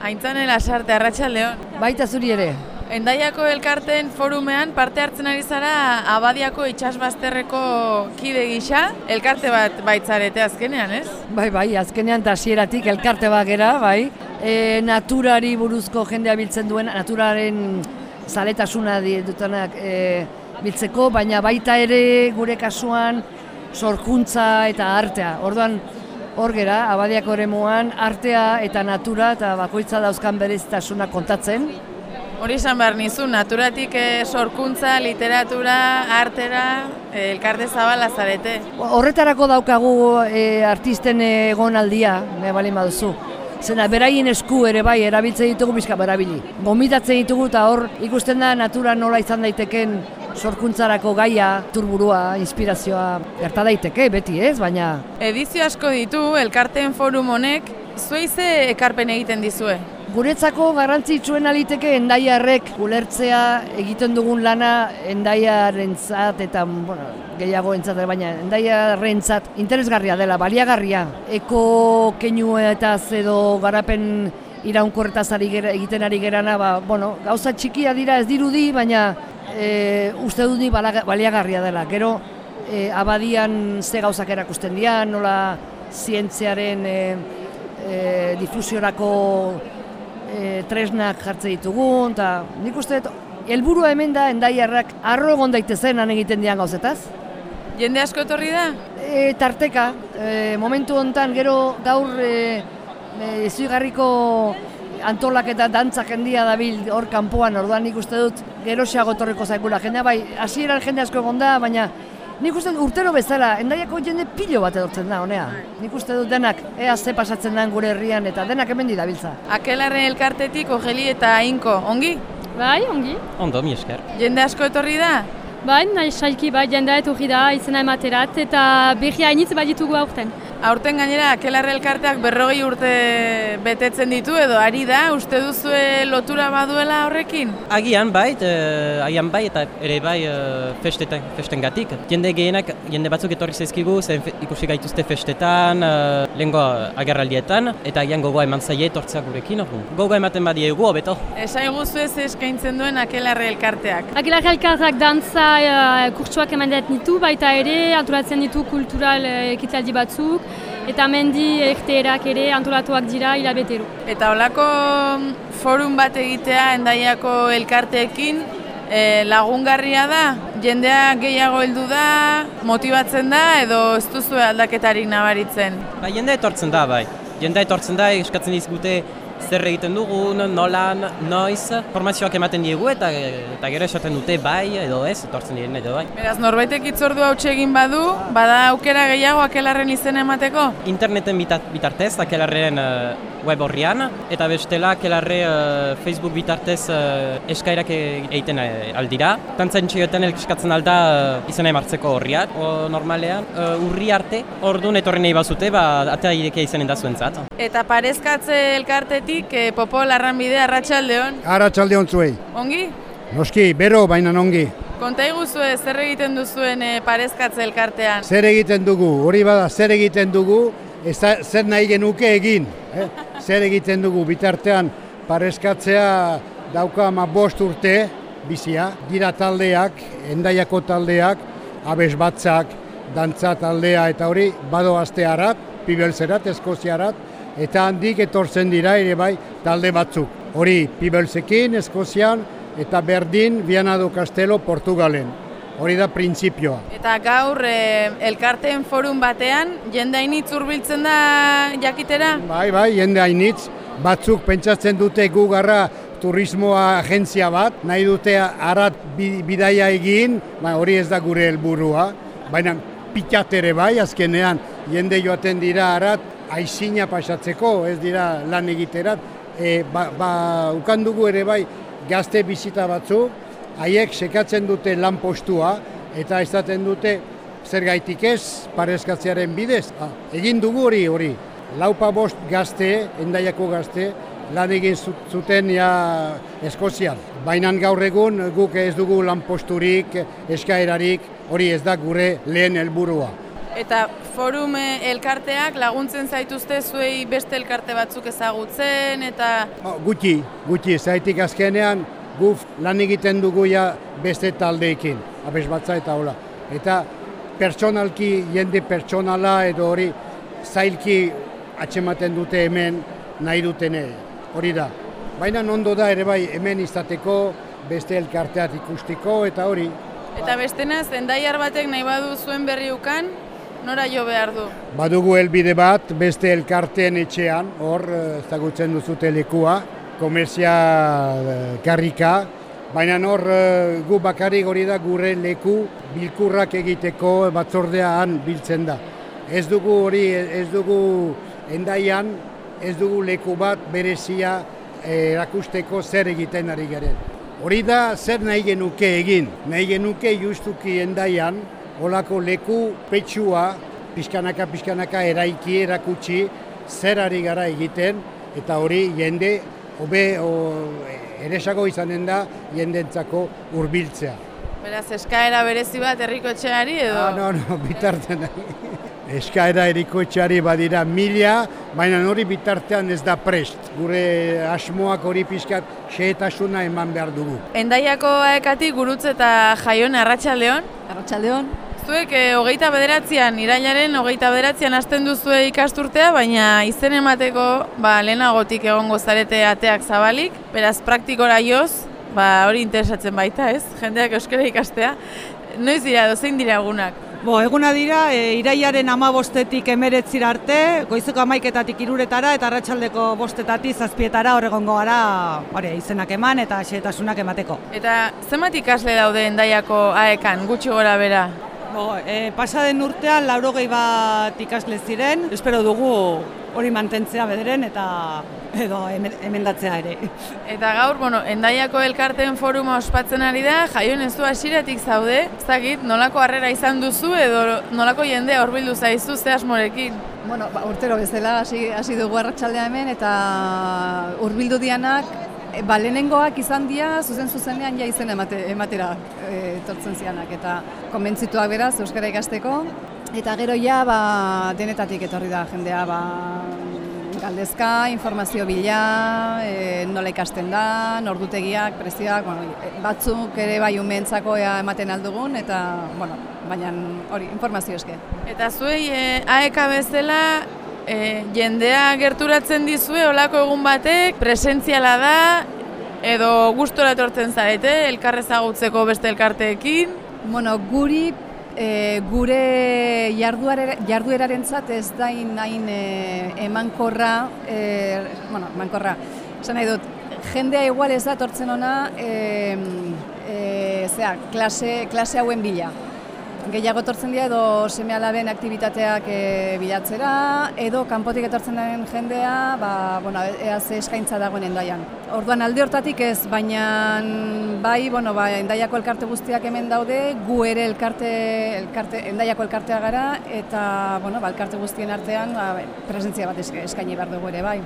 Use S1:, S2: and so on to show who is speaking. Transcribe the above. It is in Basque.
S1: Aintzane lasarte, arratsaldeon.
S2: Baita zuri ere.
S1: Endaiako elkarteen forumean parte hartzen ari zara Abadiako itxasbazterreko kide gisa, elkarte bat baitzarete azkenean, ez?
S2: Bai, bai, azkenean eta hasieratik elkarte bat gera, bai. E, naturari buruzko jendea biltzen duen, naturaren zaletasuna dutenak e, biltzeko, baina baita ere gure kasuan sorkuntza eta artea. Orduan, hor gera, abadiako eremuan, artea eta natura eta bakoitza dauzkan berezitasuna kontatzen.
S1: Hori esan behar nizu, naturatik eh, sorkuntza, literatura, artera, eh, elkarte zabala zarete.
S2: Horretarako daukagu eh, artisten egonaldia, me balin baduzu. Zena, beraien esku ere bai, erabiltzen ditugu bizka berabili. Gomitatzen ditugu eta hor ikusten da natura nola izan daiteken sorkuntzarako gaia, turburua, inspirazioa, gerta daiteke, beti ez, baina...
S1: Edizio asko ditu, elkarteen forum honek, zueize ekarpen egiten dizue?
S2: Guretzako garrantzitsuen aliteke endaiarrek ulertzea egiten dugun lana endaiaren zat eta bueno, gehiago entzat, baina endaiaren zat interesgarria dela, baliagarria. Eko keinu eta edo garapen iraunkorretaz ari gera, egiten ari gerana, ba, bueno, gauza txikia dira ez dirudi, baina e, uste dut baliagarria dela. Gero, e, abadian ze gauzak erakusten dira, nola zientziaren e, e, difusiorako e, tresnak jartze ditugun, eta nik uste dut, helburua hemen da, endaiarrak arro egon daitezen han egiten dian gauzetaz.
S1: Jende asko etorri da?
S2: E, tarteka, e, momentu hontan gero gaur e, e, antolak eta dantzak jendia dabil hor kanpoan, orduan nik uste dut geroxeago torriko zaikula jendea, bai, hasieran jende asko egon da, baina Nik uste dut urtero bezala, endaiako jende pilo bat edortzen da, honea. Nik uste dut denak, ea ze pasatzen den gure herrian eta denak hemen dabiltza.
S1: Akelarren elkartetik, ojeli eta inko, ongi?
S3: Bai, ongi.
S4: Ondo, mi esker.
S1: Jende asko etorri da?
S3: Bai, nahi saiki, bai, jendea etorri da, izena ematerat, eta berri hainitz bat ditugu aurten.
S1: Aurten gainera, Akelarre elkarteak berrogei urte betetzen ditu edo ari da, uste duzue lotura baduela horrekin?
S4: Agian bai, e, agian bai eta ere bai e, festetan, festen gatik. Jende gehienak, jende batzuk etorri zaizkigu, zen ikusi gaituzte festetan, e, lehenko agerraldietan, eta agian gogoa eman zaie etortzea gurekin, ordu. Gogoa ematen badi egu, hobeto.
S1: Esa eguzu ez eskaintzen duen Akelarre elkarteak?
S3: Akelarre elkarteak dantza e, kurtsuak eman ditu, baita ere, antolatzen ditu kultural ekitaldi batzuk, eta mendi erteerak ere antolatuak dira hilabetero.
S1: Eta holako mm, forum bat egitea endaiako elkarteekin e, lagungarria da? Jendea gehiago heldu da, motibatzen da edo ez duzu aldaketarik nabaritzen?
S4: Ba, jendea etortzen da, bai. Jendea etortzen da, eskatzen dizgute zer egiten dugun, nolan, noiz, formazioak ematen diegu eta eta gero esaten dute bai edo ez, etortzen diren edo bai.
S1: Beraz, norbaitek itzordu hau egin badu, bada aukera gehiago akelarren izen emateko?
S4: Interneten bitartez, akelarren uh, web horrian, eta bestela akelarre uh, Facebook bitartez uh, eskairak egiten aldira. Tantzen txegoetan elkiskatzen alda izan emartzeko horriak, o, normalean. Urri arte, orduan etorri nahi bazute, ba, atea irekia izanen da zuentzat.
S1: Eta parezkatze elkartetik e, Popo Larranbide Arratsaldeon.
S5: Arratsaldeon zuei.
S1: Ongi?
S5: Noski, bero baina ongi.
S1: Konta iguzu zer egiten duzuen e, parezkatze elkartean?
S5: Zer egiten dugu, hori bada, zer egiten dugu, ez zer nahi genuke egin. Eh? zer egiten dugu, bitartean parezkatzea dauka ama bost urte, bizia, dira taldeak, endaiako taldeak, abes batzak, dantza taldea eta hori, bado astearat, pibelzerat, eskoziarat, eta handik etortzen dira ere bai talde batzuk. Hori Pibelsekin, Eskozian, eta Berdin, Viana do Castelo, Portugalen. Hori da printzipioa.
S1: Eta gaur e, elkarteen forum batean, jende hainitz urbiltzen da jakitera?
S5: Bai, bai, jende hainitz. Batzuk pentsatzen dute gu garra turismoa agentzia bat, nahi dute arat bidaia egin, ba, hori ez da gure helburua. Baina pitatere bai, azkenean jende joaten dira arat, aizina pasatzeko, ez dira lan egiterat, e, ba, ba, ukan dugu ere bai gazte bizita batzu, haiek sekatzen dute lan postua, eta esaten dute zer gaitik ez, parezkatzearen bidez. Ha, egin dugu hori hori, laupa bost gazte, endaiako gazte, lan egin zuten ja Eskozian. Baina gaur egun guk ez dugu lan posturik, eskaerarik, hori ez da gure lehen helburua.
S1: Eta forum elkarteak laguntzen zaituzte zuei beste elkarte batzuk ezagutzen eta
S5: Oh, gutxi, gutxi, zaitik azkenean guf lan egiten dugu ja beste taldeekin, abes batza eta hola. Eta pertsonalki, jende pertsonala edo hori zailki atxematen dute hemen nahi dutene, hori da. Baina ondo da ere bai hemen izateko, beste elkarteat ikustiko eta hori.
S1: eta bestena zendaiar batek nahi badu zuen berri ukan, nora jo behar du.
S5: Badugu helbide bat beste elkarteen etxean, hor eh, ezagutzen duzute lekua, komerzia eh, karrika, baina hor eh, gu bakarrik hori da gure leku bilkurrak egiteko batzordean biltzen da. Ez dugu hori, ez dugu endaian, ez dugu leku bat berezia erakusteko zer egiten ari garen. Hori da zer nahi genuke egin, nahi genuke justuki endaian, olako leku petsua, pixkanaka pixkanaka eraiki, erakutsi, zer ari gara egiten, eta hori jende, hobe, o, eresago izanen da, jendentzako hurbiltzea.
S1: Beraz, eskaera berezi bat herriko etxeari edo...
S5: Ah, no, no, bitartean Eskaera erikoetxeari badira mila, baina hori bitartean ez da prest. Gure asmoak hori pixkat xehetasuna eman behar dugu.
S1: Endaiako aekatik gurutze eta jaion arratsaldeon.
S6: Arratxaldeon,
S1: Zuek e, hogeita bederatzean, irailaren hogeita bederatzean hasten duzue ikasturtea, baina izen emateko ba, lehenagotik egongo zarete ateak zabalik, beraz praktikora joz, ba, hori interesatzen baita ez, jendeak euskara ikastea. Noiz dira, dozein dira egunak?
S6: Bo, eguna dira, e, iraiaren ama bostetik emeretzira arte, goizeko amaiketatik iruretara eta arratsaldeko bostetatik zazpietara horregongo gara hori, izenak eman eta xehetasunak emateko.
S1: Eta zenbat ikasle daude endaiako aekan, gutxi gora bera?
S6: Bo, e, pasaden urtean laurogei bat ikasle ziren, espero dugu hori mantentzea bederen eta edo emendatzea ere.
S1: Eta gaur, bueno, endaiako elkarteen foruma ospatzen ari da, jaion ez du hasieratik zaude, ez dakit, nolako harrera izan duzu edo nolako jendea horbildu zaizu ze asmorekin.
S7: Bueno, ba, urtero bezala hasi hasi dugu arratsaldea hemen eta hurbildu dianak e, ba, lehenengoak izan dira zuzen zuzenean ja izen emate, ematera e, etortzen zianak eta konbentzituak beraz euskara ikasteko eta gero ja ba, denetatik etorri da jendea ba, galdezka, informazio bila, e, nola ikasten da, nordutegiak, prezioak, bueno, batzuk ere bai umentzako ea ematen aldugun eta, bueno, baina hori, informazio eske.
S1: Eta zuei e, AEK bezala e, jendea gerturatzen dizue olako egun batek, presentziala da, edo gustora etortzen zarete, elkar ezagutzeko beste elkarteekin.
S7: Bueno, guri e, gure jarduare- jarduerarentzat ez da hain e, emankorra, e, bueno, emankorra, esan nahi dut, jendea igual ez da etortzen ona e, e, zera, klase, klase hauen bila. Gehiago etortzen dira edo seme alaben aktivitateak e, bilatzera, edo kanpotik etortzen den jendea, ba, bueno, ea ze eskaintza dagoen endaian. Orduan alde hortatik ez, baina bai, bueno, ba, endaiako elkarte guztiak hemen daude, gu ere elkarte, elkarte, endaiako elkartea gara, eta bueno, ba, elkarte guztien artean ba, presentzia bat eska- eskaini behar dugu ere bai.